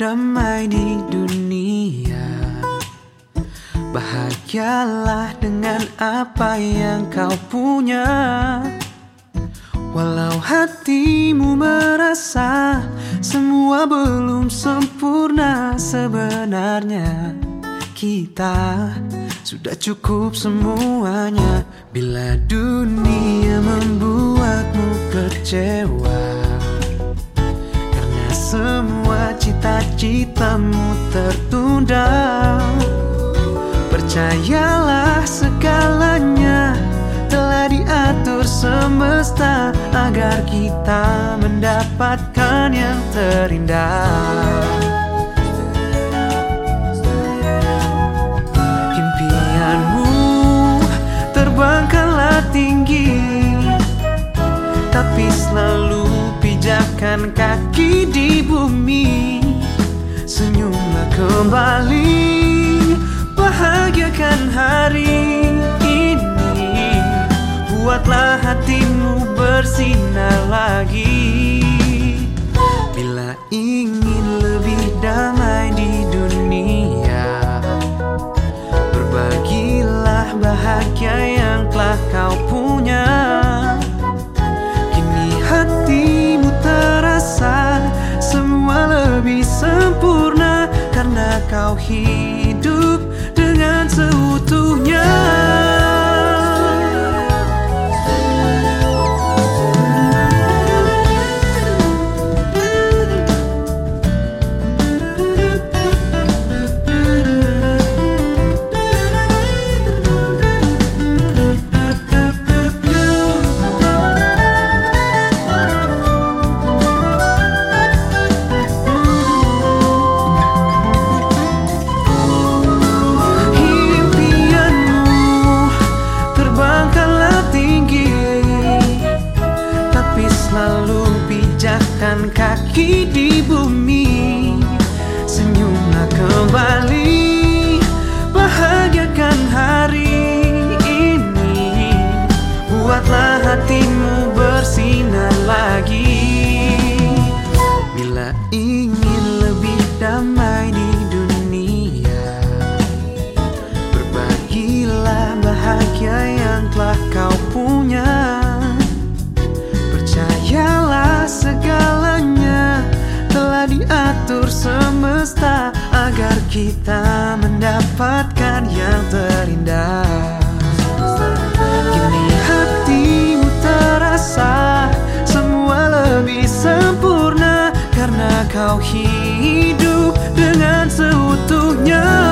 damai di dunia. Bahagialah dengan apa yang kau punya. Walau hatimu merasa semua belum sempurna sebenarnya kita sudah cukup semuanya. Bila dunia membuatmu kecewa cita-citamu tertunda. Percayalah segalanya telah diatur semesta Agar kita mendapatkan yang terindah. Tapi selalu pijakan kaki kembali. Bahagiakan hari ini. Buatlah hatimu bersinar lagi. Bila ingin lebih damai di dunia Berbagilah bahagia yang telah kau punya kau hidup dengan seutuhnya. Pijakkan kaki di bumi Senyumlah kembali. Bahagiakan hari ini. Buatlah hatimu mengatur semesta agar kita mendapatkan yang terindah. Kini hatimu terasa semua lebih sempurna karena kau hidup dengan seutuhnya.